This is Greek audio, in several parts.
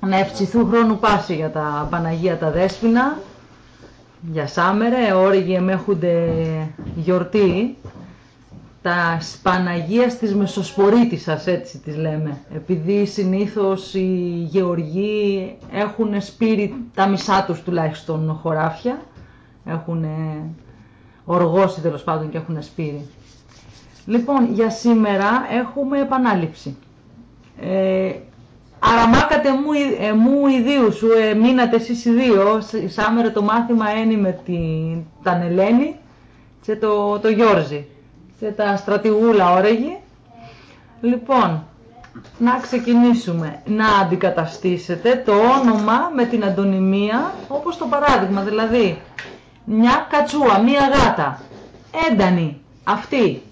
να ευχηθούν χρόνου πάση για τα Παναγία τα Δέσποινα, για Σάμερε, όριγοι εμέχονται γιορτή, τα Παναγίας της Μεσοσπορήτησας, έτσι τις λέμε. Επειδή συνήθως οι γεωργοί έχουν σπείρει τα μισά τους τουλάχιστον χωράφια, έχουν οργώσει τέλος πάντων και έχουν σπείρει. Λοιπόν, για σήμερα έχουμε επανάληψη. Ε, αραμάκατε μου, ε, μου ιδίους σου, ε, μείνατε εσείς οι δύο, σάμερε το μάθημα ένι με την, τα Ελένη και το, το Γιώργη και τα στρατηγούλα όρεγη. Λοιπόν, να ξεκινήσουμε. Να αντικαταστήσετε το όνομα με την αντωνυμία, όπως το παράδειγμα, δηλαδή μια κατσούα, μια γάτα, έντανη, αυτή,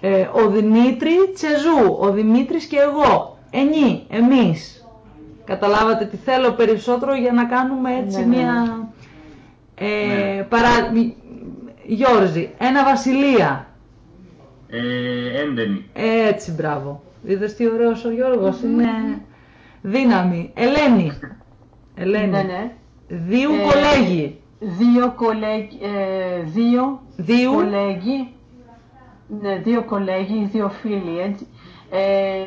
ε, ο Δημήτρη Τσεζού, ο Δημήτρης και εγώ, ενή, εμείς. Καταλάβατε τι θέλω περισσότερο για να κάνουμε έτσι ναι, ναι, μια... Ναι. Ε, παρά... Γιώργη, ένα βασιλεία. Ε, έντενη. Έτσι, μπράβο. Είδες τι ωραίος ο Γιώργος, είναι δύναμη. Ελένη. Ελένη. Ναι, ναι. Δύο ε, κολέγοι. Δύο κολέγοι. Ε, δύο, δύο κολέγοι. Ναι, δύο κολέγοι, δύο φίλοι. Έτσι. Ε,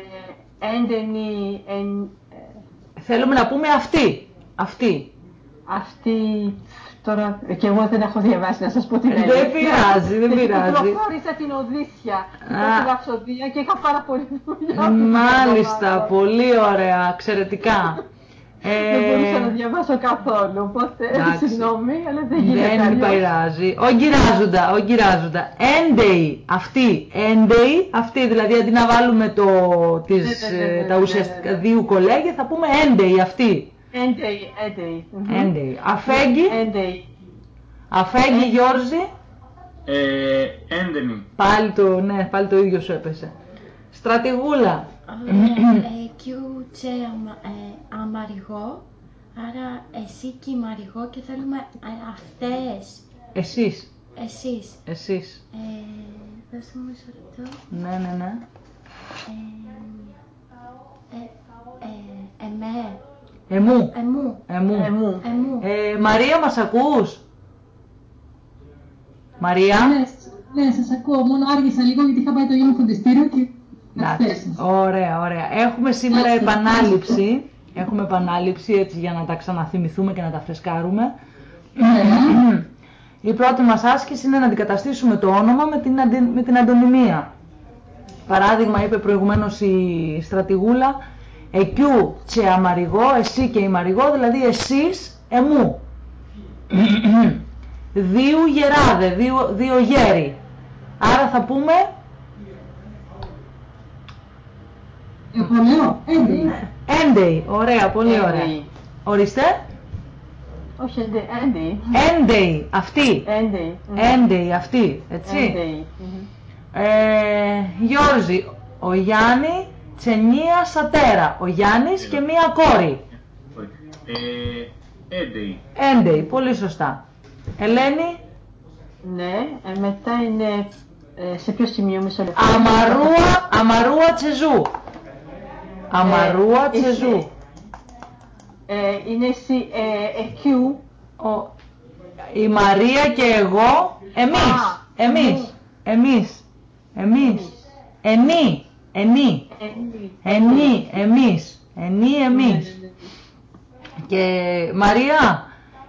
έντενη... Εν, Θέλουμε να πούμε αυτή. Αυτή. Αυτή Τώρα και εγώ δεν έχω διαβάσει να σας πω την αλήθεια. Δεν πειράζει, δεν πειράζει. Προχώρησα την Οδύσσια, την Ραψοδία και είχα πάρα πολύ δουλειά. Μάλιστα, πολύ ωραία, εξαιρετικά. Ε... Δεν μπορούσα να διαβάσω καθόλου, οπότε συγγνώμη, αλλά δεν γίνεται. Δεν πειράζει. Ογκυράζοντα, ογκυράζοντα. Έντεϊ, αυτή, έντεϊ, αυτή, δηλαδή αντί να βάλουμε το, τις, ναι, ναι, ναι, τα ουσιαστικά δύο κολέγια, θα πούμε έντεϊ, αυτή. Έντεϊ, έντεϊ. Έντεϊ. Αφέγγι. Έντεϊ. Αφέγγι, Γιώργη. Ε, έντενη. Πάλι το, ναι, πάλι το ίδιο σου έπεσε. Στρατηγούλα. Κιου τσε αμαριγό. Άρα εσύ και η Μαριγό και θέλουμε αυτές. Εσείς. Εσείς. Εσείς. Ε, δώστε μου μισό λεπτό. Ναι, ναι, ναι. Ε, ε, εμέ. Εμού. Εμού. Εμού. Εμού. Εμού. Ε, Μαρία, μας ακούς; Μαρία. Ναι, ναι, σας ακούω. Μόνο άργησα λίγο γιατί είχα πάει το γιο φροντιστήριο και Εντάξει, ωραία, ωραία. Έχουμε σήμερα επανάληψη. Έχουμε επανάληψη έτσι για να τα ξαναθυμηθούμε και να τα φρεσκάρουμε. Ναι. Η πρώτη μας άσκηση είναι να αντικαταστήσουμε το όνομα με την, αντι... με την αντωνυμία. Παράδειγμα είπε προηγουμένως η στρατηγούλα Εκιού και αμαριγό, εσύ και η μαριγό, δηλαδή εσείς εμού. δύο γεράδε, δύο, δύο γέροι. Άρα θα πούμε... Εγώ λέω, έντεϊ. ωραία, πολύ ωραία. Ορίστε. Όχι, έντεϊ. Έντεϊ, αυτή. Έντεϊ. Έντεϊ, αυτή, έτσι. Έντεϊ. Ε, Γιώργη, ο Γιάννη Τσενία Σατέρα. Ο Γιάννης και μία κόρη. Ε, Έντεϊ. Έντεϊ, πολύ σωστά. Ελένη. Ναι, ε, μετά είναι ε, σε ποιο σημείο μισό λεπτό. Αμαρούα, αμαρούα Τσεζού. Αμαρούα Τσεζού. Ε, είναι εσύ, ε, εκιού. Ο, η Μαρία και εγώ, εμείς, εμείς, εμείς, εμείς, ενή, ενή, ενή, εμείς, ενή, εμείς. Και Μαρία,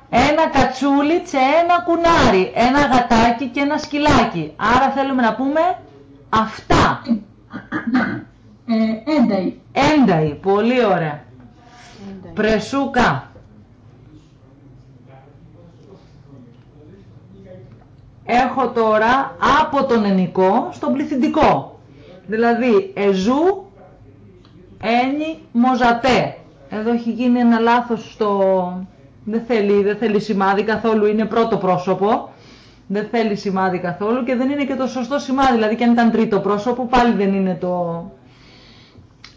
ένα κατσούλι και ένα κουνάρι, ένα γατάκι και ένα σκυλάκι. Άρα θέλουμε να πούμε αυτά. Ε, ένται. Ένται, πολύ ωραία. Πρεσούκα. Έχω τώρα από τον ενικό στον πληθυντικό. Δηλαδή, εζού, ένι, μοζατέ. Εδώ έχει γίνει ένα λάθος στο... Δεν θέλει, δεν θέλει σημάδι καθόλου, είναι πρώτο πρόσωπο. Δεν θέλει σημάδι καθόλου και δεν είναι και το σωστό σημάδι. Δηλαδή και αν ήταν τρίτο πρόσωπο πάλι δεν είναι το...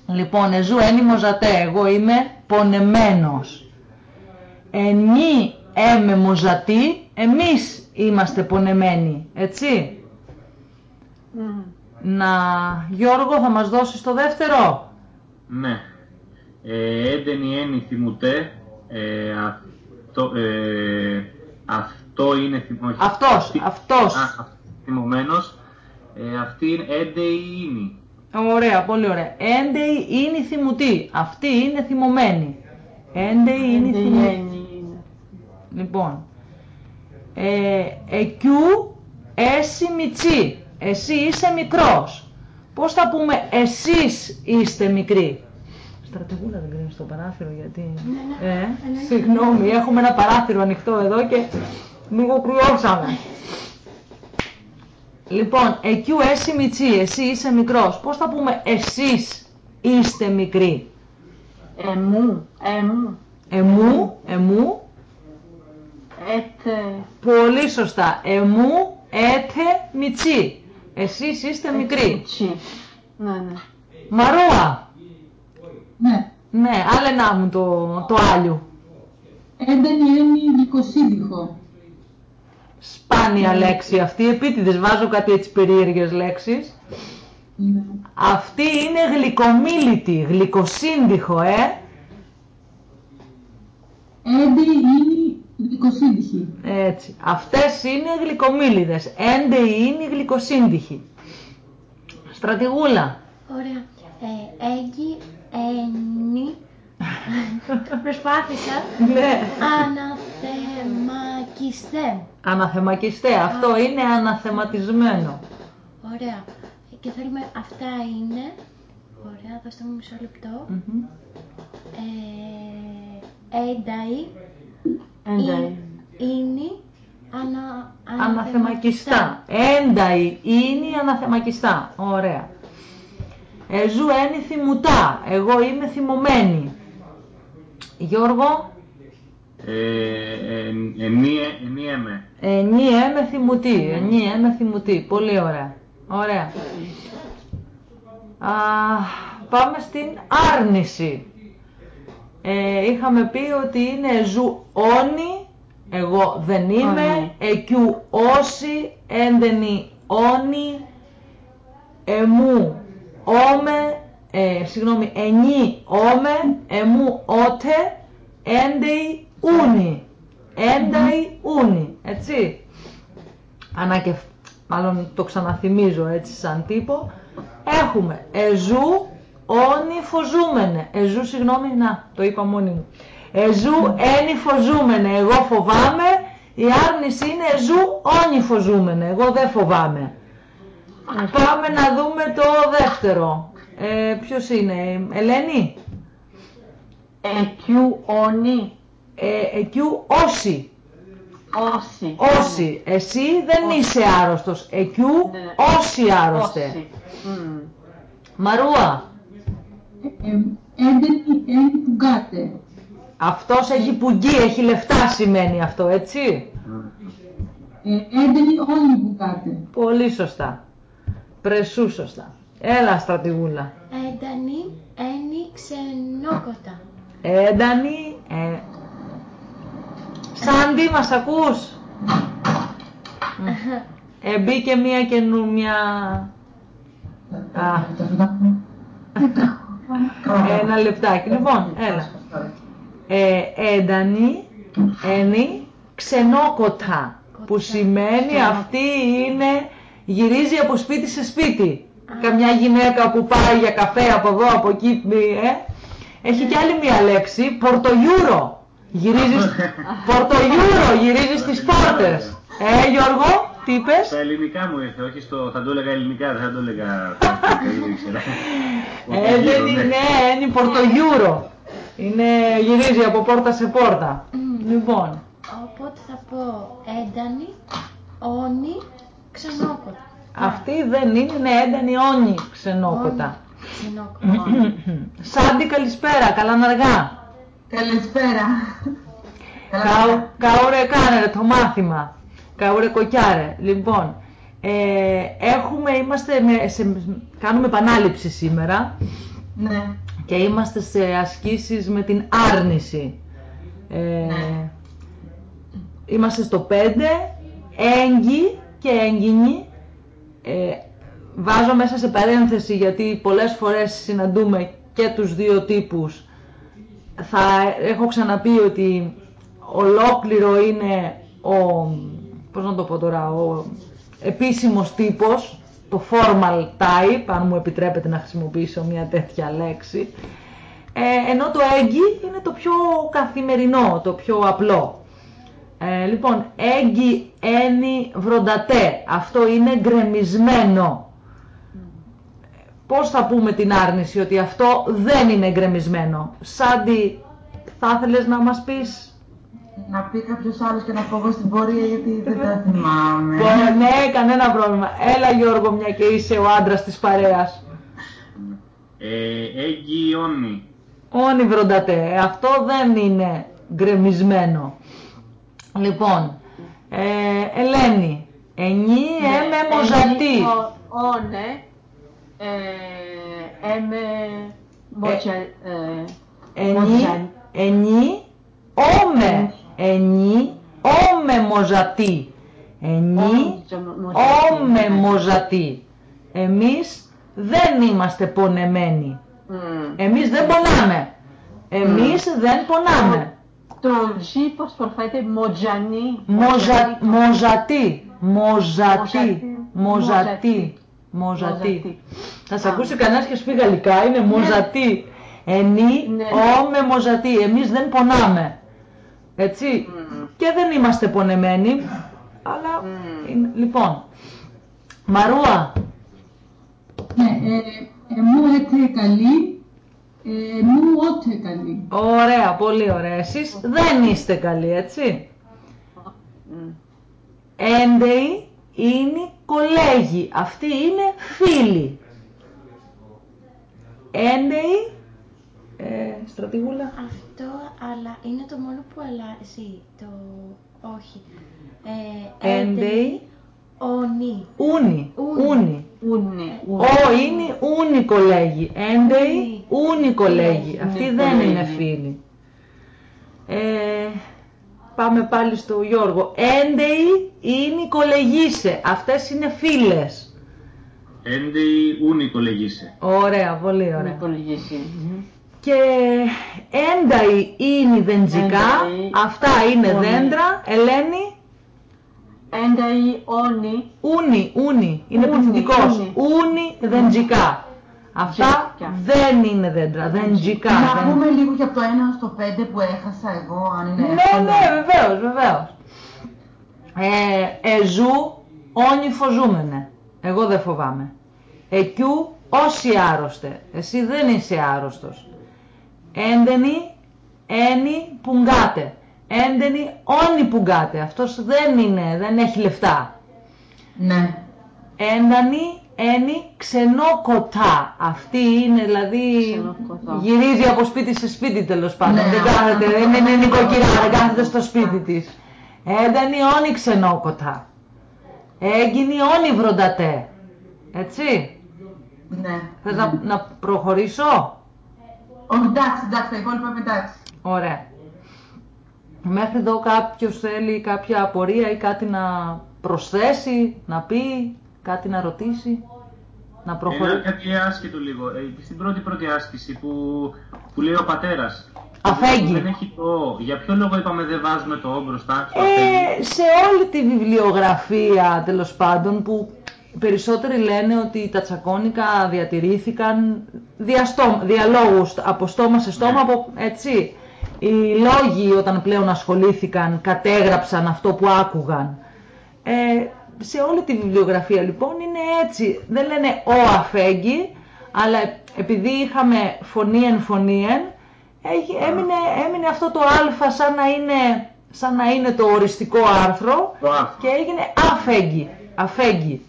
Λοιπόν, εζού, ένι, μοζατέ. Εγώ είμαι πονεμένος. Ενή, έμε, μοζατή. Εμείς είμαστε πονεμένοι, έτσι. Mm. Να, Γιώργο, θα μας δώσεις το δεύτερο; Ναι. Ε, έντενη ένι θυμουτέ. Ε, αυτό, ε, αυτό είναι θυμο... Αυτός, αυτή- αυτός. Α, α, θυμωμένος. Ε, αυτή είναι έντε ή ίνι. Ωραία, πολύ ωραία. Έντεη είναι θυμουτή. Αυτή είναι θυμωμένη. Έντεη είναι Έντε η θυμουτή. έννη είναι. Λοιπόν. Ε, εκιού έσυ μιτσί. Εσύ είσαι μικρός. Πώς θα πούμε εσείς είστε μικροί; Στρατηγούλα δεν κρίνεις στο παράθυρο γιατί... Ναι, ναι. Ε, συγγνώμη, έχουμε ένα παράθυρο ανοιχτό εδώ και λίγο κρυώσαμε. Λοιπόν, εκιού έσυ μιτσί, εσύ είσαι μικρός. Πώς θα πούμε εσείς είστε μικροί; Εμού, εμού, Εμού, εμού, έτε, Πολύ σωστά. Εμού έτε μιτσί. Εσείς είστε μικροί. τσι. Ναι, ναι. Μαρούα. Ναι. Ναι, άλενά μου το, το άλιου. Έντονη έννη γλυκοσύνδυχο. Σπάνια λέξη αυτή. Επίτηδες βάζω κάτι έτσι περίεργες λέξεις. Ναι. Αυτή είναι γλυκομίλητη, γλυκοσύνδυχο, ε. Έντε είναι γλυκοσύνδυχη. Έτσι. Αυτές είναι γλυκομίληδες. Έντε είναι γλυκοσύνδυχοι. Στρατηγούλα. Ωραία. Ε, έγκυ, ένι. Προσπάθησα. Ναι. Αναθεμακιστέ. Αναθεμακιστέ. Αυτό είναι αναθεματισμένο. Ωραία. Και θέλουμε, αυτά είναι. Ωραία, δώστε μου μισό λεπτό. Μμμ. Ε, ένταη. Ένταη. Είναι. Ανα, Αναθεμακιστά. Ένταη είναι αναθεμακιστά. Ωραία. Εζού ένι θυμουτά. Εγώ είμαι θυμωμένη. Γιώργο, Ε, εν- ενίε- ενίεμε. ενή έμε θυμουτή. Ενή έμε θυμουτή. Πολύ ωραία. Ωραία. Α, πάμε στην άρνηση. Ε, είχαμε πει ότι είναι ζου όνι, εγώ δεν είμαι, Όνι. εκιού όσι, έντενη όνι, εμού όμε, ε, συγγνώμη, ενή όμε, εμού ότε, έντεη ούνι, έντεη ούνι, έτσι. Ανακεφ... Μάλλον το ξαναθυμίζω έτσι σαν τύπο. Έχουμε εζού όνι φοζούμενε. Εζού, συγγνώμη, να, το είπα μόνη μου. Εζού ένι φοζούμενε. Εγώ φοβάμαι. Η άρνηση είναι εζού όνι φοζούμενε. Εγώ δεν φοβάμαι. Πάμε να δούμε το δεύτερο. Ε, ποιος είναι, Ελένη; Εκιού όνι, Ε, εκιού όσοι. όσοι. Όσοι. Εσύ δεν είσαι άρρωστος. Εκιού Ναι, ναι. όσοι άρρωστε. Όσοι. Μμ. Μαρούα. Ε, Έντονη έννη πουγγάτε. Αυτός έχει πουγγί, έχει λεφτά σημαίνει αυτό, έτσι. Ε, Έντονη όλοι πουγγάτε. Πολύ σωστά. Πρεσού σωστά. Έλα στρατηγούλα. Έντανη, ένι, ξενόκοτα. Έντανη. Ε... Σάντι, μας ακούς; Μμ. Ε, μπήκε μία καινού, μια... Α, ένα λεπτάκι. Λοιπόν, έλα. Ε, έντανη, ένι, ξενόκοτα. Που σημαίνει αυτή είναι, γυρίζει από σπίτι σε σπίτι. Καμιά γυναίκα που πάει για καφέ από εδώ, από εκεί, ε. Έχει κι άλλη μία λέξη, πορτογιούρο. Γυρίζεις, πορτογιούρο, γυρίζεις στις πόρτες. Ε, Γιώργο, τι είπες; Στα ελληνικά μου ήρθε, όχι στο. Θα το έλεγα ελληνικά, δεν θα το έλεγα. δεν ήξερα. Ε, δεν ναι. είναι, είναι πορτογιούρο. Είναι, γυρίζει από πόρτα σε πόρτα. Λοιπόν, Οπότε θα πω έντανη, όνι, ξενόκοτα. αυτή δεν είναι, είναι έντανη όνη ξενόκοτα. Ξενόκοτα. Σάντι, καλησπέρα, καλά αργά. Καλησπέρα. Καου- Καούρε κάνε το μάθημα. Καούρε κοκιάρε. Λοιπόν, ε, έχουμε, είμαστε, με, σε, κάνουμε επανάληψη σήμερα Ναι. και είμαστε σε ασκήσεις με την άρνηση. Ε, Ναι. Είμαστε στο 5, έγκυ και έγκυνη. Ε, βάζω μέσα σε παρένθεση γιατί πολλές φορές συναντούμε και τους δύο τύπους θα έχω ξαναπεί ότι ολόκληρο είναι ο, πώς να το πω τώρα, ο επίσημος τύπος, το formal type, αν μου επιτρέπετε να χρησιμοποιήσω μια τέτοια λέξη, ε, ενώ το έγκυ είναι το πιο καθημερινό, το πιο απλό. Ε, λοιπόν, έγκυ, ένι, βροντατέ, αυτό είναι γκρεμισμένο. Πώς θα πούμε την άρνηση ότι αυτό δεν είναι γκρεμισμένο; Σάντι, θα ήθελες να μας πεις; Να πει κάποιος άλλος και να πω εγώ στην πορεία γιατί δεν τα θυμάμαι. ναι, κανένα πρόβλημα. Έλα Γιώργο, μια και είσαι ο άντρας της παρέας. Ε, Έγκυ όνει. Όνει βροντατέ. Αυτό δεν είναι γκρεμισμένο. Λοιπόν, ε, Ελένη, ενή Ναι, έμε μοζατή. Όνε, έμε μοτζα- ε, Ενή, μοζα- ενή, όμε, ενή, όμε μοζατή. Ενή, Όμω μοζατή. όμε μοζατή. Εμείς δεν είμαστε πονεμένοι. Μμ. Εμείς δεν πονάμε. Εμείς δεν πονάμε. Το G πώς προφέρεται μοτζανί. Μοζα, μοζατή. Μοζατή. Μοζατή. Μοζατή. Μοζατή. Μοζατή. Θα σε ακούσει κανένας και σου πει γαλλικά, είναι μοζατή. Ενή, Ναι. όμε μοζατή. Εμείς δεν πονάμε. Έτσι. Και δεν είμαστε πονεμένοι. Αλλά, είναι- λοιπόν. Μαρούα, Ναι, ε, ε, μου έτε καλή, ε, μου ότε καλή. ωραία, πολύ ωραία. Εσείς δεν είστε καλοί, έτσι. Έντεοι είναι κολέγοι. Αυτοί είναι φίλοι. Έντεοι, ε, στρατηγούλα. Αυτό, αλλά είναι το μόνο που αλλάζει. Το όχι. Ε, Έντεοι, Ονί. ούνι, Ούνι. ούνι. Ούνε. Ο είναι ούνι κολέγοι. Έντεοι, ούνι κολέγοι. Αυτοί Ούνι δεν κολέγοι. είναι φίλοι. Ε, πάμε πάλι στο Γιώργο. Έντεοι είναι κολεγίσε. Αυτές είναι φίλες. Ένδεη ούνη κολεγίσε. Ωραία, πολύ ωραία. Υπολογίσει. Και ένταοι είναι δεντζικά, Ένταοι, αυτά είναι όνοι. δέντρα. Ελένη, Ένταοι όνι. ούνι, ούνι, είναι Ούνι, πληθυντικός. ούνι. Ούνι δεντζικά. Αυτά Δεντζικά. δεν είναι δέντρα, δεντζικά. Να δεν- πούμε λίγο για από το 1 στο 5 που έχασα εγώ, αν είναι Ναι, εύκολο. ναι, βεβαίως, βεβαίως. Ε, εζού, όνι φοζούμενε. Εγώ δεν φοβάμαι. Εκιού, όσοι άρρωστε. Εσύ δεν είσαι άρρωστος. Έντενη, ένι, πουγκάτε. Έντενη, όνι πουγκάτε. Αυτός δεν είναι, δεν έχει λεφτά. Ναι. Έντανη, ένι, ξενόκοτα. Αυτή είναι δηλαδή Ξενόκοτα. γυρίζει από σπίτι σε σπίτι τέλος πάντων. Ναι, δεν αυτό κάθεται, το δεν είναι ξέρω. νοικοκυρά, δεν κάθεται στο σπίτι της. Έντανη, όνι ξενόκοτα. Έγκυνη, όνι βροντατέ. Έτσι. Ναι. Θες να, να προχωρήσω; Όχι, εντάξει, εντάξει, τα υπόλοιπα είμαι εντάξει. Ωραία. Μέχρι εδώ κάποιος θέλει κάποια απορία ή κάτι να προσθέσει, να πει, κάτι να ρωτήσει, να Είναι προχωρήσει. κάτι άσχετο λίγο. Ε, στην πρώτη πρώτη άσκηση που, που λέει ο πατέρας. Αφέγγι. Δεν έχει το «ο». Για ποιο λόγο είπαμε δεν βάζουμε το «ο» μπροστά στο αφέγγι; Ε, σε όλη τη βιβλιογραφία τέλος πάντων που περισσότεροι λένε ότι τα τσακώνικα διατηρήθηκαν διαστό, διαλόγους από στόμα σε στόμα, από, έτσι. Οι λόγοι όταν πλέον ασχολήθηκαν κατέγραψαν αυτό που άκουγαν. Ε, σε όλη τη βιβλιογραφία λοιπόν είναι έτσι. Δεν λένε ο αφέγγι, αλλά επειδή είχαμε φωνήεν φωνήεν, έχει- έμεινε, έμεινε αυτό το α σαν να είναι, σαν να είναι το οριστικό άρθρο Το άρθρο. και έγινε αφέγγι, αφέγγι.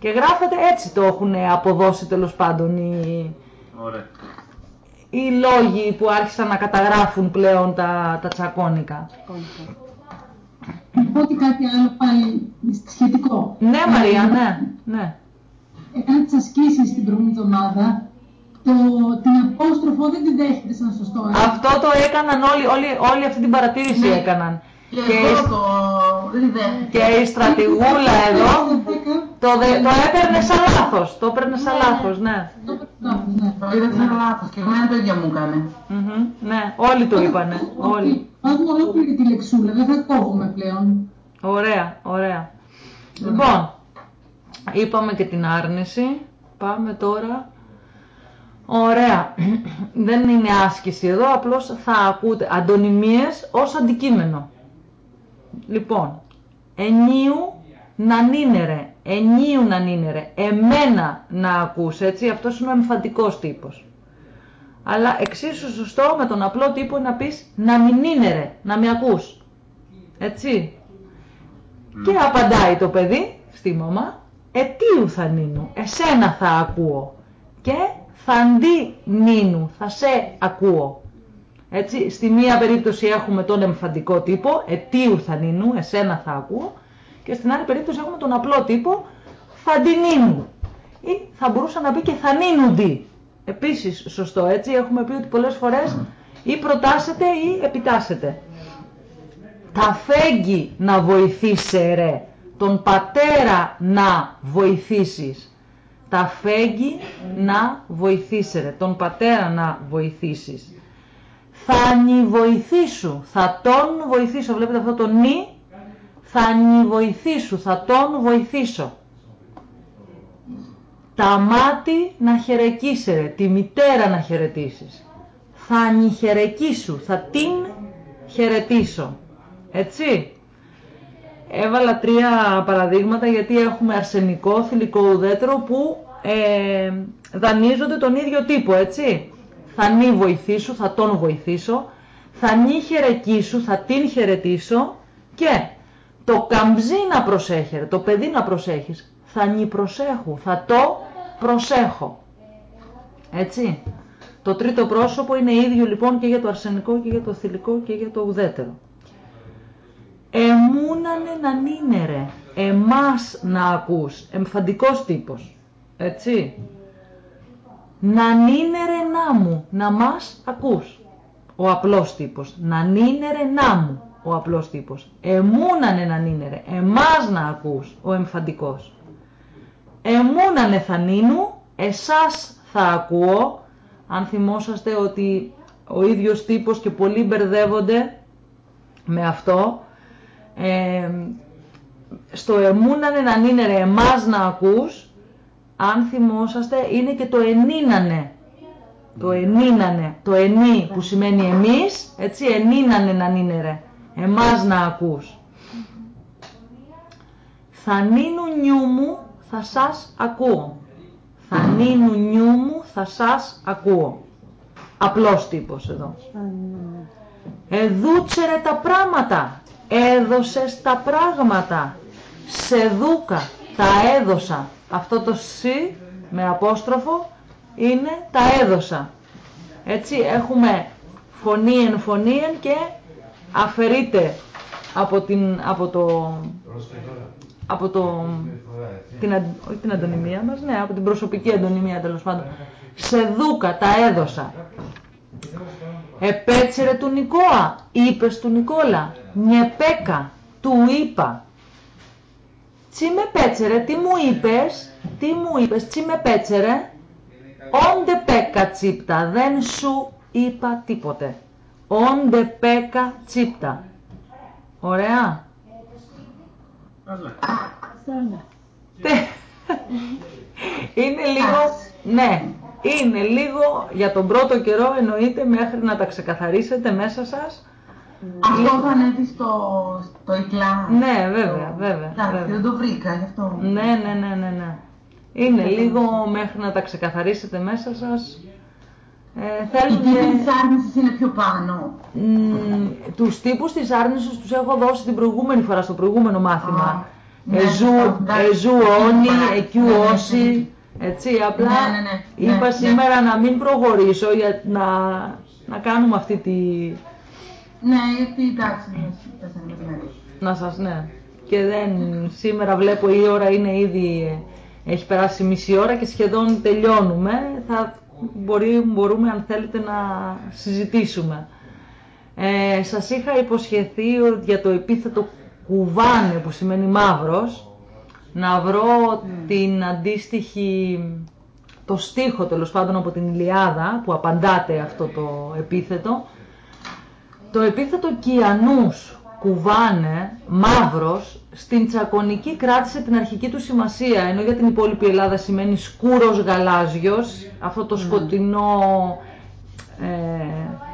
Και γράφεται έτσι το έχουν αποδώσει τέλος πάντων οι, Ωραία. οι λόγοι που άρχισαν να καταγράφουν πλέον τα, τα τσακώνικα. Να πω και κάτι άλλο πάλι σχετικό. Ναι Μαρία, ναι, ναι. Έκανα τις ασκήσεις την προηγούμενη εβδομάδα. Το, την απόστροφο δεν την δέχεται σαν σωστό. ε. Αυτό το έκαναν όλοι, όλοι, όλη αυτή την παρατήρηση έκαναν. Και Και, εγώ η- το δεν δέχτηκα. και η στρατηγούλα εδώ, Στο 10 Το, δε, το έπαιρνε σαν λάθος, το έπαιρνε σαν Ναι, λάθος, ναι. Το λάθος, ναι. Το είδα σαν λάθος και εμένα το ίδιο μου έκανε. Μμμ, Ναι, όλοι το είπανε, όλοι. Βάζουμε ολόκληρη τη λεξούλα, δεν θα κόβουμε πλέον. Ωραία, ωραία. Λοιπόν, είπαμε και την άρνηση. Πάμε τώρα. Ωραία. Δεν είναι άσκηση εδώ, απλώς θα ακούτε αντωνυμίες ως αντικείμενο. Λοιπόν, ενίου να νίνερε, ενίου να νίνερε, εμένα να ακούς, έτσι, αυτός είναι ο εμφαντικός τύπος. Αλλά εξίσου σωστό με τον απλό τύπο να πεις να μην νίνερε, να με ακούς. Έτσι. Και απαντάει το παιδί στη μαμά, ετίου θα νίνου, εσένα θα ακούω. Και θα αντί νίνου, θα σε ακούω. Έτσι, στη μία περίπτωση έχουμε τον εμφαντικό τύπο, ετίου θα νίνου, εσένα θα ακούω. Και στην άλλη περίπτωση έχουμε τον απλό τύπο, θα νίνου. Ή θα μπορούσα να πει και θα νίνουντι. Επίσης σωστό, έτσι, έχουμε πει ότι πολλές φορές ή προτάσετε ή επιτάσσετε τα φέγγι να βοηθήσει ρε, τον πατέρα να βοηθήσεις. Τα φέγγι να βοηθήσει ρε, τον πατέρα να βοηθήσεις. Θα νη θα τον βοηθήσω. Βλέπετε αυτό το νη, θα νη θα τον βοηθήσω. Τα μάτι να χαιρεκίσει ρε, τη μητέρα να χαιρετήσεις. Θα νη θα την χαιρετήσω. Έτσι. Έβαλα τρία παραδείγματα γιατί έχουμε αρσενικό, θηλυκό ουδέτερο που ε, δανείζονται τον ίδιο τύπο, έτσι. Θα νη βοηθήσω, θα τον βοηθήσω. Θα νη χαιρεκίσου, θα την χαιρετήσω. Και το καμπζί να προσέχει, το παιδί να προσέχεις. Θα νη προσέχου, θα το προσέχω. Έτσι. Το τρίτο πρόσωπο είναι ίδιο λοιπόν και για το αρσενικό και για το θηλυκό και για το ουδέτερο εμούνανε να νίνερε, εμάς να ακούς, εμφαντικός τύπος, έτσι. Να νίνερε να μου, να μας ακούς, ο απλός τύπος. Να νίνερε να μου, ο απλός τύπος. Εμούνανε να νίνερε, εμάς να ακούς, ο εμφαντικός. Εμούνανε θα νίνου, εσάς θα ακούω, αν θυμόσαστε ότι ο ίδιος τύπος και πολλοί μπερδεύονται με αυτό, ε, στο εμούνανε να νίνερε εμάς να ακούς, αν θυμόσαστε, είναι και το ενίνανε. Το ενίνανε, το ενί που σημαίνει εμείς, έτσι, ενίνανε να νίνερε, εμάς να ακούς. Θα νίνου νιού μου, θα σας ακούω. Θα νίνου νιού μου, θα σας ακούω. Απλός τύπος εδώ. Εδούτσερε τα πράγματα έδωσες τα πράγματα. Σε δούκα, τα έδωσα. Αυτό το σι με απόστροφο είναι τα έδωσα. Έτσι έχουμε φωνήεν φωνήεν και αφαιρείται από, την, από το... Από το την, όχι την αντωνυμία μας, ναι, από την προσωπική αντωνυμία τέλος πάντων. Σε δούκα, τα έδωσα. Επέτσερε του Νικόα, είπες του Νικόλα, νιεπέκα, του είπα. Τσι με πέτσερε, τι μου είπες, τι μου είπες, τσι με πέτσερε, όντε πέκα τσίπτα, δεν σου είπα τίποτε. Όντε πέκα τσίπτα. Ωραία. Είναι λίγο, ναι, είναι λίγο για τον πρώτο καιρό εννοείται μέχρι να τα ξεκαθαρίσετε μέσα σας. Αυτό θα ανέβει στο, στο εκλά. Ναι, βέβαια, βέβαια. Εντάξει, δεν το βρήκα γι' αυτό. Ναι, ναι, ναι, ναι, ναι. Είναι λίγο μέχρι να τα ξεκαθαρίσετε μέσα σας. Ε, θέλουν... Οι τύποι της άρνησης είναι πιο πάνω. Mm, τους τύπους της άρνησης τους έχω δώσει την προηγούμενη φορά, στο προηγούμενο μάθημα. Ναι, εζού, εζού όνει, εκιού όσοι. Έτσι, απλά ναι, ναι, ναι, είπα ναι, σήμερα να μην προχωρήσω για να, να κάνουμε αυτή τη... Ναι, γιατί εντάξει, Να σας, ναι. Και δεν, σήμερα βλέπω η ώρα είναι ήδη, έχει περάσει μισή ώρα και σχεδόν τελειώνουμε. Θα μπορεί, μπορούμε αν θέλετε να συζητήσουμε. Ε, σας είχα υποσχεθεί για το επίθετο κουβάνε που σημαίνει μαύρος, να βρω την αντίστοιχη, το στίχο τέλος πάντων από την Ιλιάδα που απαντάτε αυτό το επίθετο. Το επίθετο Κιανούς κουβάνε, μαύρος, στην τσακωνική κράτησε την αρχική του σημασία, ενώ για την υπόλοιπη Ελλάδα σημαίνει σκούρος γαλάζιος, αυτό το σκοτεινό ε,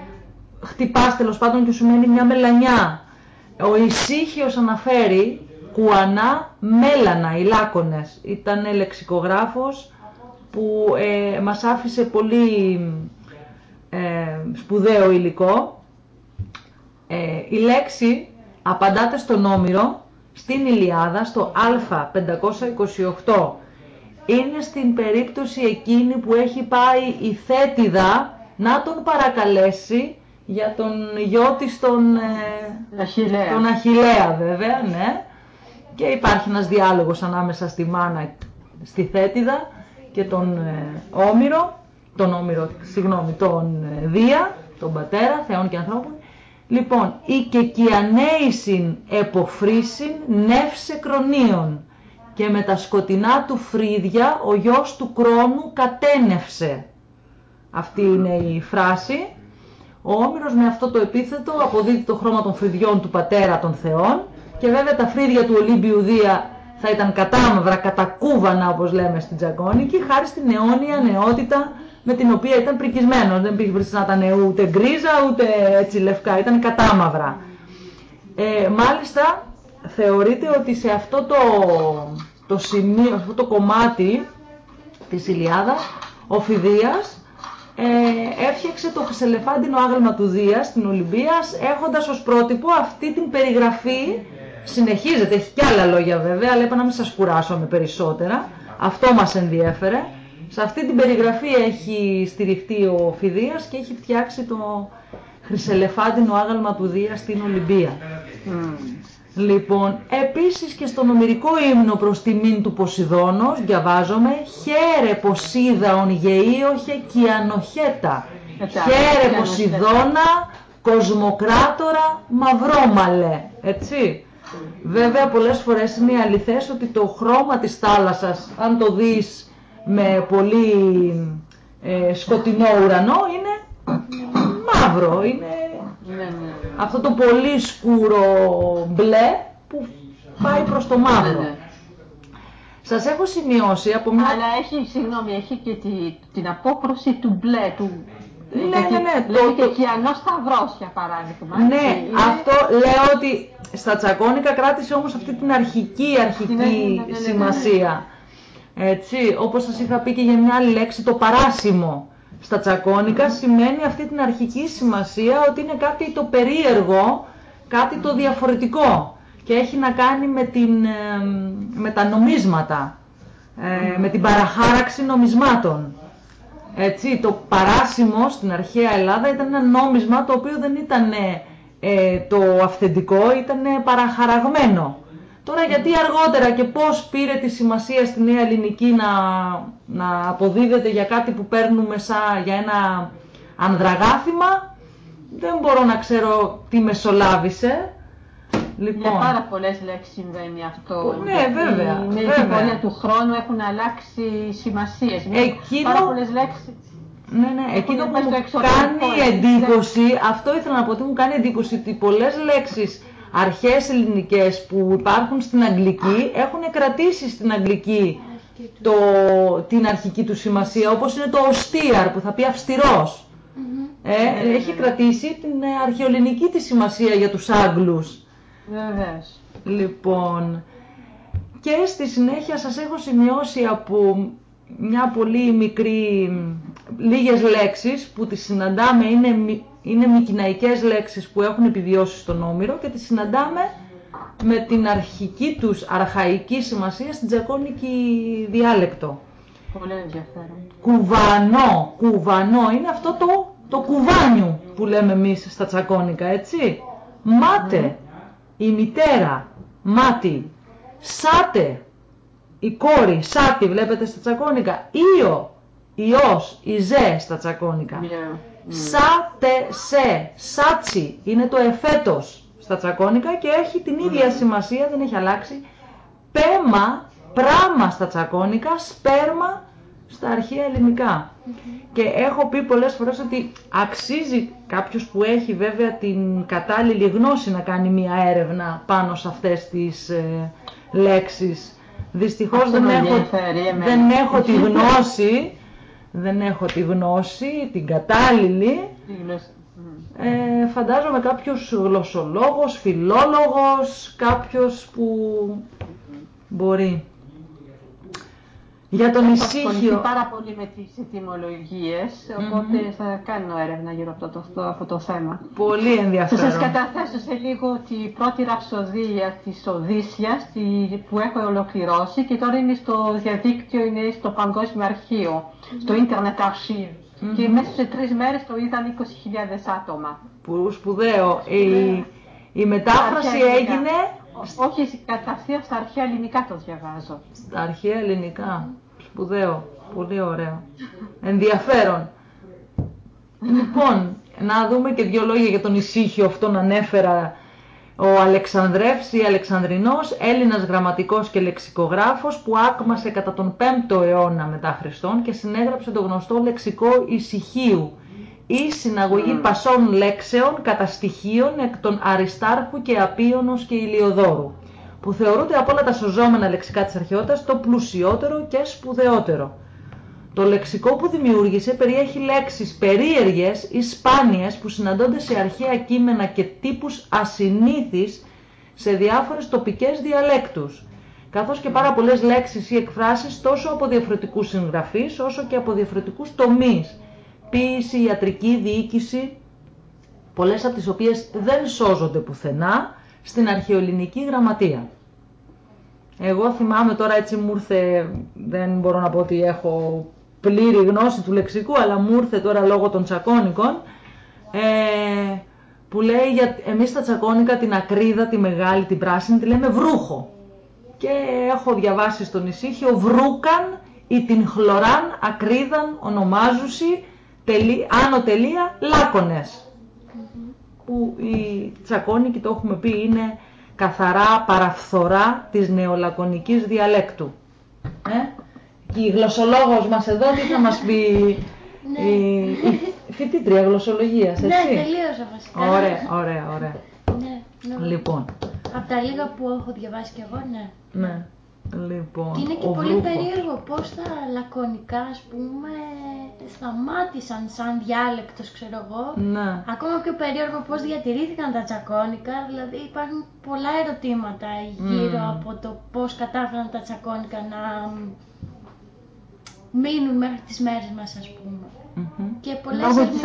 χτυπάς τέλος πάντων και σου μένει μια μελανιά. Ο Ησύχιος αναφέρει κουανά μέλανα, οι λάκωνες. Ήταν λεξικογράφος που ε, μας άφησε πολύ ε, σπουδαίο υλικό. Ε, η λέξη απαντάται στον Όμηρο, στην Ιλιάδα, στο Α528. Είναι στην περίπτωση εκείνη που έχει πάει η Θέτιδα να τον παρακαλέσει για τον γιο της τον, ε, Αχιλέα. τον Αχιλέα βέβαια, ναι. Και υπάρχει ένας διάλογος ανάμεσα στη μάνα, στη Θέτιδα και τον ε, Όμηρο, τον Όμηρο, συγγνώμη, τον ε, Δία, τον πατέρα, θεών και ανθρώπων. Λοιπόν, η κεκιανέησιν εποφρήσιν νεύσε κρονίων και με τα σκοτεινά του φρύδια ο γιος του κρόνου κατένευσε. Αυτή είναι η φράση. Ο Όμηρος με αυτό το επίθετο αποδίδει το χρώμα των φρυδιών του πατέρα των θεών και βέβαια τα φρύδια του Ολύμπιου Δία θα ήταν κατάμαυρα, κατακούβανα όπως λέμε στην Τζακόνικη, χάρη στην αιώνια νεότητα με την οποία ήταν πρικισμένος. Δεν πήγε να ήταν ούτε γκρίζα ούτε έτσι λευκά, ήταν κατάμαυρα. Ε, μάλιστα θεωρείται ότι σε αυτό το, το σημείο, αυτό το κομμάτι της Ηλιάδας, ο Φιδίας ε, έφτιαξε το χρυσελεφάντινο άγαλμα του Δίας στην Ολυμπίας έχοντας ως πρότυπο αυτή την περιγραφή συνεχίζεται, έχει και άλλα λόγια βέβαια αλλά είπα να μην σας κουράσω με περισσότερα αυτό μας ενδιέφερε σε αυτή την περιγραφή έχει στηριχτεί ο Φιδίας και έχει φτιάξει το χρυσελεφάντινο άγαλμα του Δίας στην Ολυμπία. Λοιπόν, επίσης και στο νομηρικό ύμνο προς τιμήν του Ποσειδώνος διαβάζομαι «Χαίρε Ποσίδαον γεΐοχε και ανοχέτα, χαίρε Ποσειδώνα, κοσμοκράτορα μαυρόμαλε». Έτσι. Βέβαια πολλές φορές είναι αληθές ότι το χρώμα της θάλασσας, αν το δεις με πολύ ε, σκοτεινό ουρανό, είναι μαύρο, είναι ναι, ναι. αυτό το πολύ σκούρο μπλε που πάει προς το μαύρο. Ναι, Σας έχω σημειώσει από μια... Αλλά έχει, συγγνώμη, έχει και τη, την απόκρουση του μπλε, του... Ναι, ναι, ναι. Λέει το, και κιανός σταυρός, για παράδειγμα. Ναι, αυτό λέω ότι στα τσακώνικα κράτησε όμως αυτή την αρχική, αρχική σημασία. Έτσι, όπως σας είχα πει και για μια άλλη λέξη, το παράσημο στα τσακώνικα σημαίνει αυτή την αρχική σημασία ότι είναι κάτι το περίεργο, κάτι το διαφορετικό και έχει να κάνει με, την, με τα νομίσματα, ε, με την παραχάραξη νομισμάτων. Έτσι, το παράσημο στην αρχαία Ελλάδα ήταν ένα νόμισμα το οποίο δεν ήταν ε, το αυθεντικό, ήταν παραχαραγμένο. Τώρα γιατί αργότερα και πώς πήρε τη σημασία στη Νέα Ελληνική να, να αποδίδεται για κάτι που παίρνουμε σαν για ένα ανδραγάθημα, δεν μπορώ να ξέρω τι μεσολάβησε. Λοιπόν, Για πάρα πολλές λέξεις συμβαίνει αυτό. Ναι, βέβαια. Με την πορεία του χρόνου έχουν αλλάξει σημασίες. Εκείνο... Πάρα πολλές λέξεις. Ναι, ναι, εκείνο που μου κάνει εντύπωση, αυτό ήθελα να πω ότι μου κάνει εντύπωση ότι πολλές λέξεις αρχές ελληνικές που υπάρχουν στην Αγγλική έχουν κρατήσει στην Αγγλική το, την αρχική του σημασία, όπως είναι το οστίαρ που θα πει αυστηρός. Ε, έχει κρατήσει την αρχαιοελληνική της σημασία για τους Άγγλους. Βεβαίως. Λοιπόν, και στη συνέχεια σας έχω σημειώσει από μια πολύ μικρή, λίγες λέξεις που τις συναντάμε, είναι είναι μικυναϊκές λέξεις που έχουν επιβιώσει στον Όμηρο και τις συναντάμε με την αρχική τους αρχαϊκή σημασία στην τζακόνικη διάλεκτο. Πολύ ενδιαφέρον. Κουβανό, κουβανό, είναι αυτό το, το κουβάνιου που λέμε εμείς στα τσακώνικα, έτσι. Μάτε, η μητέρα, μάτι, σάτε, η κόρη, σάτι, βλέπετε στα τσακώνικα, ίο, ιός, ιζέ στα τσακώνικα. Σάτε σε, σάτσι, είναι το εφέτος στα τσακώνικα και έχει την ίδια σημασία, δεν έχει αλλάξει. Πέμα, πράμα στα τσακώνικα, σπέρμα στα αρχαία ελληνικά. Και έχω πει πολλές φορές ότι αξίζει κάποιος που έχει βέβαια την κατάλληλη γνώση να κάνει μια έρευνα πάνω σε αυτές τις ε, λέξεις. Δυστυχώς δεν έχω, δεν έχω τη γνώση, δεν έχω τη γνώση, την κατάλληλη. Ε, φαντάζομαι κάποιος γλωσσολόγος, φιλόλογος, κάποιος που μπορεί. Για τον ησύχιο. πάρα πολύ με τις ετοιμολογίες, οπότε mm-hmm. θα κάνω έρευνα γύρω από το, το, αυτό το θέμα. Πολύ ενδιαφέρον. Θα σας καταθέσω σε λίγο την πρώτη ραψοδία της Οδύσσιας που έχω ολοκληρώσει και τώρα είναι στο διαδίκτυο, είναι στο Παγκόσμιο Αρχείο, στο Internet Archive. Mm-hmm. Και μέσα σε τρεις μέρες το είδαν 20.000 άτομα. Που σπουδαίο. Η, η μετάφραση έγινε... Όχι, κατευθείαν στα αρχαία ελληνικά το διαβάζω. Στα αρχαία ελληνικά. Σπουδαίο. Πολύ ωραίο. Ενδιαφέρον. λοιπόν, να δούμε και δύο λόγια για τον ησύχιο αυτόν ανέφερα ο Αλεξανδρεύς ή Αλεξανδρινός, Έλληνας γραμματικός και λεξικογράφος που άκμασε κατά τον 5ο αιώνα μετά Χριστόν και συνέγραψε το γνωστό λεξικό ησυχίου ή συναγωγή πασών λέξεων κατά στοιχείων εκ των Αριστάρχου και Απίωνος και Ηλιοδόρου που θεωρούνται από όλα τα σωζόμενα λεξικά της αρχαιότητας το πλουσιότερο και σπουδαιότερο. Το λεξικό που δημιούργησε περιέχει λέξεις περίεργες ή σπάνιες που συναντώνται σε αρχαία κείμενα και τύπους ασυνήθεις σε διάφορες τοπικές διαλέκτους, καθώς και πάρα πολλές λέξεις ή εκφράσεις τόσο από διαφορετικούς συγγραφείς όσο και από διαφορετικούς τομείς, ποίηση, ιατρική, διοίκηση, πολλές από τις οποίες δεν σώζονται πουθενά στην αρχαιοελληνική γραμματεία. Εγώ θυμάμαι τώρα έτσι μου ήρθε, δεν μπορώ να πω ότι έχω πλήρη γνώση του λεξικού, αλλά μου ήρθε τώρα λόγω των τσακώνικων, ε, που λέει για εμείς τα τσακώνικα την ακρίδα, τη μεγάλη, την πράσινη, τη λέμε βρούχο. Και έχω διαβάσει στον ησύχιο βρούκαν ή την χλωράν ακρίδαν ονομάζουσι τελεί, άνω τελεία λάκωνες. Που οι τσακώνικοι το έχουμε πει είναι καθαρά παραφθορά της νεολακωνικής διαλέκτου. Ε; Και η γλωσσολόγος μας εδώ τι θα μας πει ναι. η, φοιτήτρια γλωσσολογίας, έτσι; Ναι, τελείωσα βασικά. Ωραία, ωραία, ωραία. Ναι, ναι. Λοιπόν. Από τα λίγα που έχω διαβάσει κι εγώ, ναι. Ναι. Λοιπόν, και είναι και πολύ περίεργο πώς τα λακωνικά, ας πούμε, σταμάτησαν σαν διάλεκτος, ξέρω εγώ. Ναι. Ακόμα πιο περίεργο πώς διατηρήθηκαν τα τσακώνικα, δηλαδή υπάρχουν πολλά ερωτήματα γύρω από το πώς κατάφεραν τα τσακώνικα να μείνουν μέχρι τις μέρες μας, ας πούμε. Και πολλές Λόγω της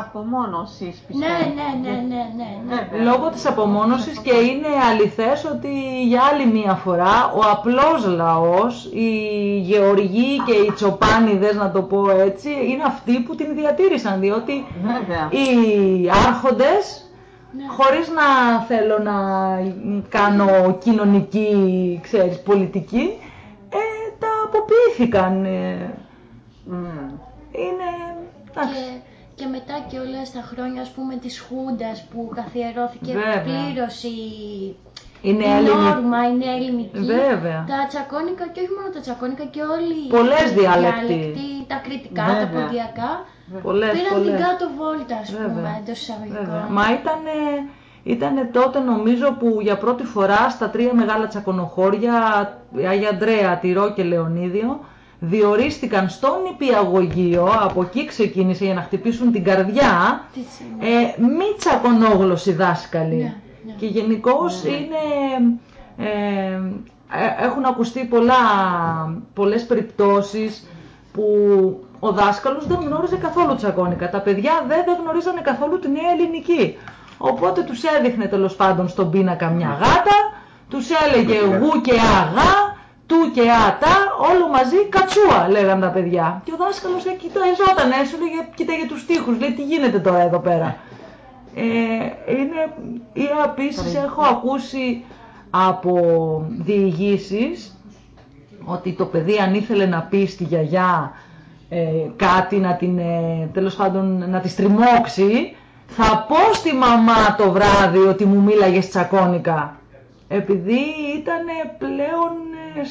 απομόνωσης, πιστεύω. Ναι, ναι, ναι, ναι, ναι, ναι. Λόγω της απομόνωσης και είναι αληθές ότι για άλλη μία φορά ο απλός λαός, οι γεωργοί και οι τσοπάνιδες, να το πω έτσι, είναι αυτοί που την διατήρησαν, διότι Βέβαια. οι άρχοντες Ναι. χωρίς να θέλω να κάνω κοινωνική, ξέρεις, πολιτική, ε, τα αποποιήθηκαν. ε, Μμμ. Είναι, εντάξει. Και, και μετά και όλα τα χρόνια ας πούμε της Χούντας που καθιερώθηκε Βέβαια. πλήρως η, Είναι η Έλληνη- νόρμα, είναι ελληνική. Βέβαια. Τα τσακώνικα και όχι μόνο τα τσακώνικα και όλοι Πολλές οι διάλεκτοι. διάλεκτοι, τα κριτικά, τα Βέβαια. ποντιακά, Πολλές, πήραν πολλές. την κάτω βόλτα ας πούμε Βέβαια. εντός εισαγωγικών. Βέβαια. Μα ήταν, ήτανε τότε νομίζω που για πρώτη φορά στα τρία μεγάλα τσακωνοχώρια, Άγια Ανδρέα, Τυρό και Λεωνίδιο, διορίστηκαν στον νηπιαγωγείο, από εκεί ξεκίνησε για να χτυπήσουν την καρδιά, Τι σημαίνει; ε, μη τσακωνόγλωσσοι δάσκαλοι. Ναι, ναι. Και γενικώς είναι, ε, ε, έχουν ακουστεί πολλά, πολλές περιπτώσεις που ο δάσκαλος δεν γνώριζε καθόλου τσακώνικα. Τα παιδιά δεν, δεν γνωρίζανε καθόλου τη νέα ελληνική. Οπότε τους έδειχνε τέλος πάντων στον πίνακα μια γάτα, τους έλεγε γου και αγά, του και άτα, όλο μαζί κατσούα λέγαν τα παιδιά. Και ο δάσκαλος ε, κοιτάζονταν, ε, σου λέγε κοίταγε τους στίχους, λέει τι γίνεται τώρα εδώ πέρα. Ε, είναι, ή επίσης έχω ακούσει από διηγήσεις ότι το παιδί αν ήθελε να πει στη γιαγιά ε, κάτι να την, ε, τέλος πάντων, να τη στριμώξει, θα πω στη μαμά το βράδυ ότι μου μίλαγες τσακώνικα. Επειδή ήταν πλέον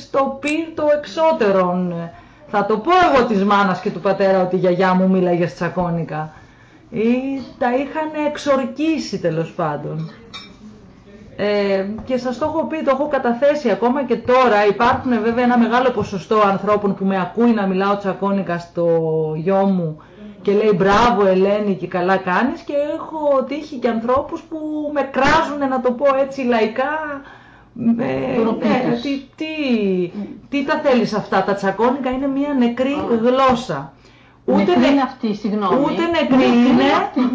στο πυρ το εξώτερον. Θα το πω εγώ της μάνας και του πατέρα ότι η γιαγιά μου μίλαγε τσακώνικα. Ή τα είχαν εξορκίσει τέλος πάντων. Ε, και σας το έχω πει, το έχω καταθέσει ακόμα και τώρα. Υπάρχουν βέβαια ένα μεγάλο ποσοστό ανθρώπων που με ακούει να μιλάω τσακώνικα στο γιο μου και λέει μπράβο Ελένη και καλά κάνεις και έχω τύχει και ανθρώπους που με κράζουν να το πω έτσι λαϊκά ε, ναι, τι, τι, τι τα θέλεις αυτά, τα τσακώνικα είναι μια νεκρή γλώσσα. Ούτε νεκρή είναι αυτή, συγγνώμη. Ούτε νεκρή είναι,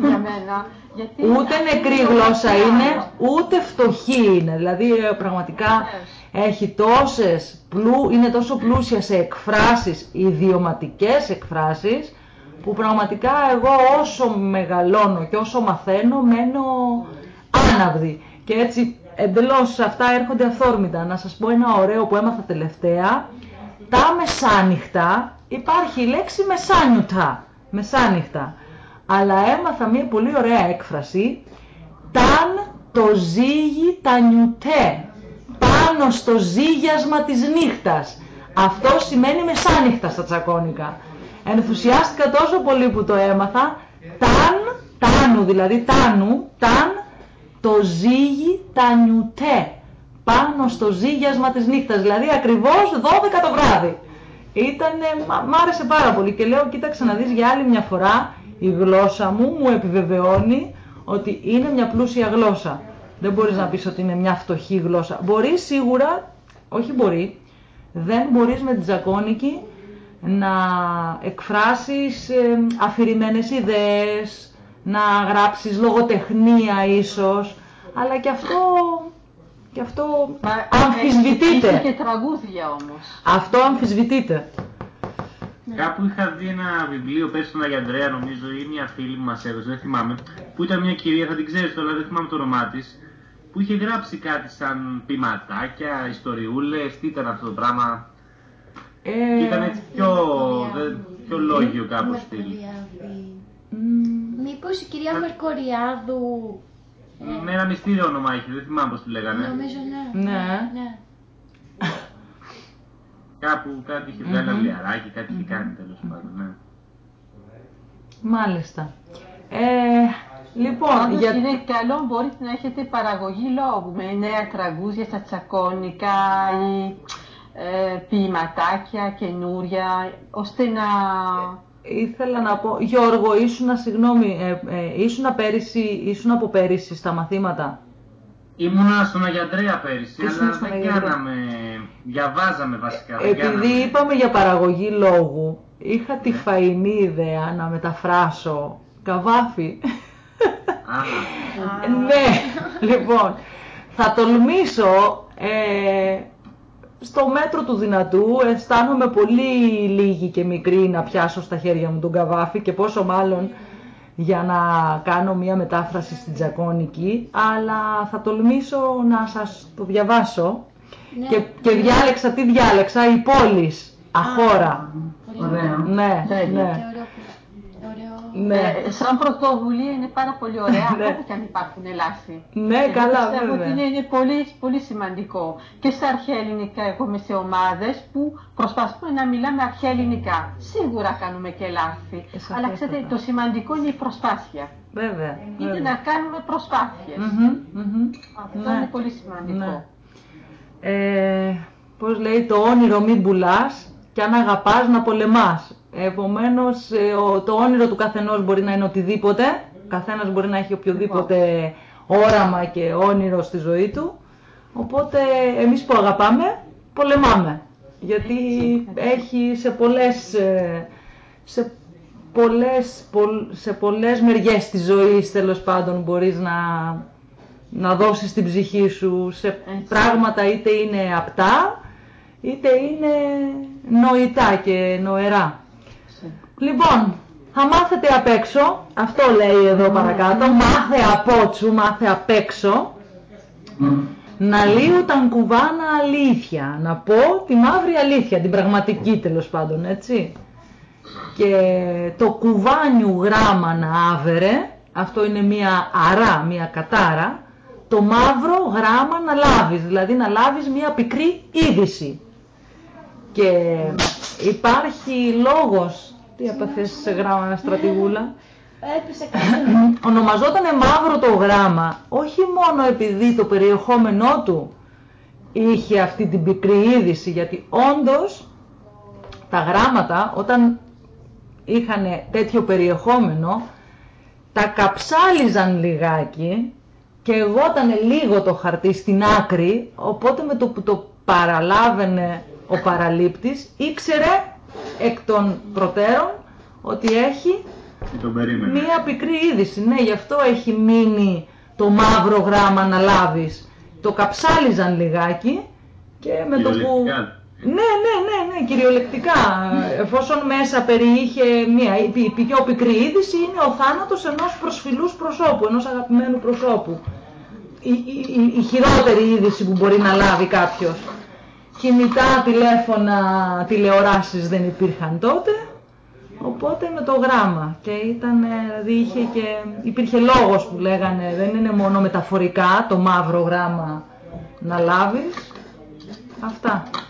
για μένα. Γιατί ούτε νεκρή γλώσσα είναι, ούτε φτωχή είναι. Δηλαδή ε, πραγματικά έχει τόσες, πλού, είναι τόσο πλούσια σε εκφράσεις, ιδιωματικές εκφράσεις, που πραγματικά εγώ όσο μεγαλώνω και όσο μαθαίνω μένω άναυδη. Και έτσι εντελώς αυτά έρχονται αθόρμητα. Να σας πω ένα ωραίο που έμαθα τελευταία. Τα μεσάνυχτα, υπάρχει η λέξη μεσάνιουτα, μεσάνυχτα. Αλλά έμαθα μια πολύ ωραία έκφραση, ταν το ζύγι τα νιουτέ, πάνω στο ζύγιασμα της νύχτας. Αυτό σημαίνει μεσάνυχτα στα τσακώνικα. Ενθουσιάστηκα τόσο πολύ που το έμαθα, ταν, τάνου δηλαδή, τάνου, ταν το ζύγι τα νιουτέ πάνω στο ζύγιασμα της νύχτας, δηλαδή ακριβώς 12 το βράδυ. Ήτανε, μ' άρεσε πάρα πολύ και λέω κοίταξε να δεις για άλλη μια φορά η γλώσσα μου μου επιβεβαιώνει ότι είναι μια πλούσια γλώσσα. Δεν μπορείς να πεις ότι είναι μια φτωχή γλώσσα. Μπορείς σίγουρα, όχι μπορεί, δεν μπορείς με την τζακόνικη να εκφράσεις ε, αφηρημένες ιδέες, να γράψεις λογοτεχνία ίσως, αλλά και αυτό, και αυτό αμφισβητείται. Έχει και τραγούδια όμως. Αυτό αμφισβητείται. Κάπου είχα δει ένα βιβλίο, πες στον Αγιαντρέα νομίζω, ή μια φίλη που μας έδωσε, δεν θυμάμαι, που ήταν μια κυρία, θα την ξέρεις τώρα, δεν θυμάμαι το όνομά της, που είχε γράψει κάτι σαν ποιηματάκια, ιστοριούλες, τι ήταν αυτό το πράγμα. Ε, Και ήταν έτσι πιο, δεν- πιο λόγιο κάπως στυλ. Μερκοριάδη. μ, Μήπως η κυρία Μερκοριάδου. Με ένα μυστήριο όνομα είχε, δεν θυμάμαι πώς τη λέγανε. Νομίζω ναι. Ναι. ναι. Κάπου κάτι είχε βγάλει ένα βιβλιαράκι, κάτι είχε κάνει τέλος πάντων, ναι. Μάλιστα. Ε, λοιπόν, Πάντως για... είναι καλό μπορείτε να έχετε παραγωγή λόγου με νέα τραγούδια στα τσακώνικα ή ε, ποιηματάκια καινούρια, ώστε να... ήθελα να πω, Γιώργο, ήσουνα, συγγνώμη, ε, ε, ήσουνα πέρυσι, ήσουν από πέρυσι στα μαθήματα; Ήμουνα στον Αγιαντρέα πέρυσι, Ήσουν αλλά στον δεν Αγιαντρέα. κάναμε, διαβάζαμε βασικά, δεν Επειδή κάναμε. είπαμε για παραγωγή λόγου, είχα τη φαϊνή ιδέα να μεταφράσω καβάφι. Α, ναι, λοιπόν, θα τολμήσω ε, στο μέτρο του δυνατού, αισθάνομαι πολύ λίγη και μικρή να πιάσω στα χέρια μου τον καβάφι και πόσο μάλλον για να κάνω μία μετάφραση στην τζακόνικη, αλλά θα τολμήσω να σας το διαβάσω Ναι. και, και διάλεξα, τι διάλεξα, η πόλης, αχώρα. Ωραίο. Ναι, Τέλεια. ναι, Και ωραίο. που- ωραίο. Ναι. Ε, σαν πρωτοβουλία είναι πάρα πολύ ωραία, Ναι. ακόμα και αν υπάρχουν λάθη. Ναι, Εγώ καλά, πιστεύω βέβαια. ότι είναι, είναι πολύ, πολύ σημαντικό. Και στα αρχαία ελληνικά, εγώ είμαι σε ομάδες που προσπαθούμε να μιλάμε αρχαία ελληνικά. Σίγουρα κάνουμε και λάθη. Ε, σαφέστατα. αλλά ξέρετε, το σημαντικό είναι η προσπάθεια. Βέβαια. Είναι βέβαια. να κάνουμε προσπάθειες. Μμμ, μμμ. Αυτό Ναι. είναι πολύ σημαντικό. Ναι. Ε, πώς λέει το όνειρο μην πουλάς και αν αγαπάς να πολεμάς. Επομένως ε, ο- το όνειρο του καθενός μπορεί να είναι οτιδήποτε. Ο καθένας μπορεί να έχει οποιοδήποτε όραμα και όνειρο στη ζωή του. Οπότε εμείς που αγαπάμε πολεμάμε. Γιατί έχει σε πολλές, ε, σε πολλές, πολ- σε πολλές μεριές της ζωής τέλος πάντων μπορείς να, να δώσεις την ψυχή σου σε πράγματα είτε είναι απτά είτε είναι νοητά και νοερά. Λοιπόν, θα μάθετε απ' έξω, αυτό λέει εδώ παρακάτω, μάθε απότσου, μάθε απ' έξω, να λύω τα κουβάνα αλήθεια, να πω τη μαύρη αλήθεια, την πραγματική τέλος πάντων, έτσι. Και το κουβάνιου γράμμα να άβερε, αυτό είναι μία αρά, μία κατάρα, το μαύρο γράμμα να λάβεις, δηλαδή να λάβεις μία πικρή είδηση. Και υπάρχει λόγος, τι έπαθες σε γράμμα στρατηγούλα, Έπεσε κάτι. ονομαζόταν μαύρο το γράμμα, όχι μόνο επειδή το περιεχόμενό του είχε αυτή την πικρή είδηση, γιατί όντως τα γράμματα όταν είχαν τέτοιο περιεχόμενο, τα καψάλιζαν λιγάκι και εγώταν λίγο το χαρτί στην άκρη, οπότε με το που το παραλάβαινε ο παραλήπτης, ήξερε εκ των προτέρων ότι έχει Τι τον περίμενε. μία πικρή είδηση. Ναι, γι' αυτό έχει μείνει το μαύρο γράμμα να λάβεις. Το καψάλιζαν λιγάκι και με το που... Κυριολεκτικά. Ναι, ναι, ναι, ναι, κυριολεκτικά. Εφόσον μέσα περιείχε μία, η, η, η πιο πικρή είδηση είναι ο θάνατος ενός προσφυλούς προσώπου, ενός αγαπημένου προσώπου. Η, η, η- η χειρότερη είδηση που μπορεί να λάβει κάποιος. Κινητά, τηλέφωνα, τηλεοράσεις δεν υπήρχαν τότε, οπότε με το γράμμα. Και ήταν, ε, δηλαδή είχε και, υπήρχε λόγος που λέγανε, δεν είναι μόνο μεταφορικά το μαύρο γράμμα να λάβεις. Αυτά.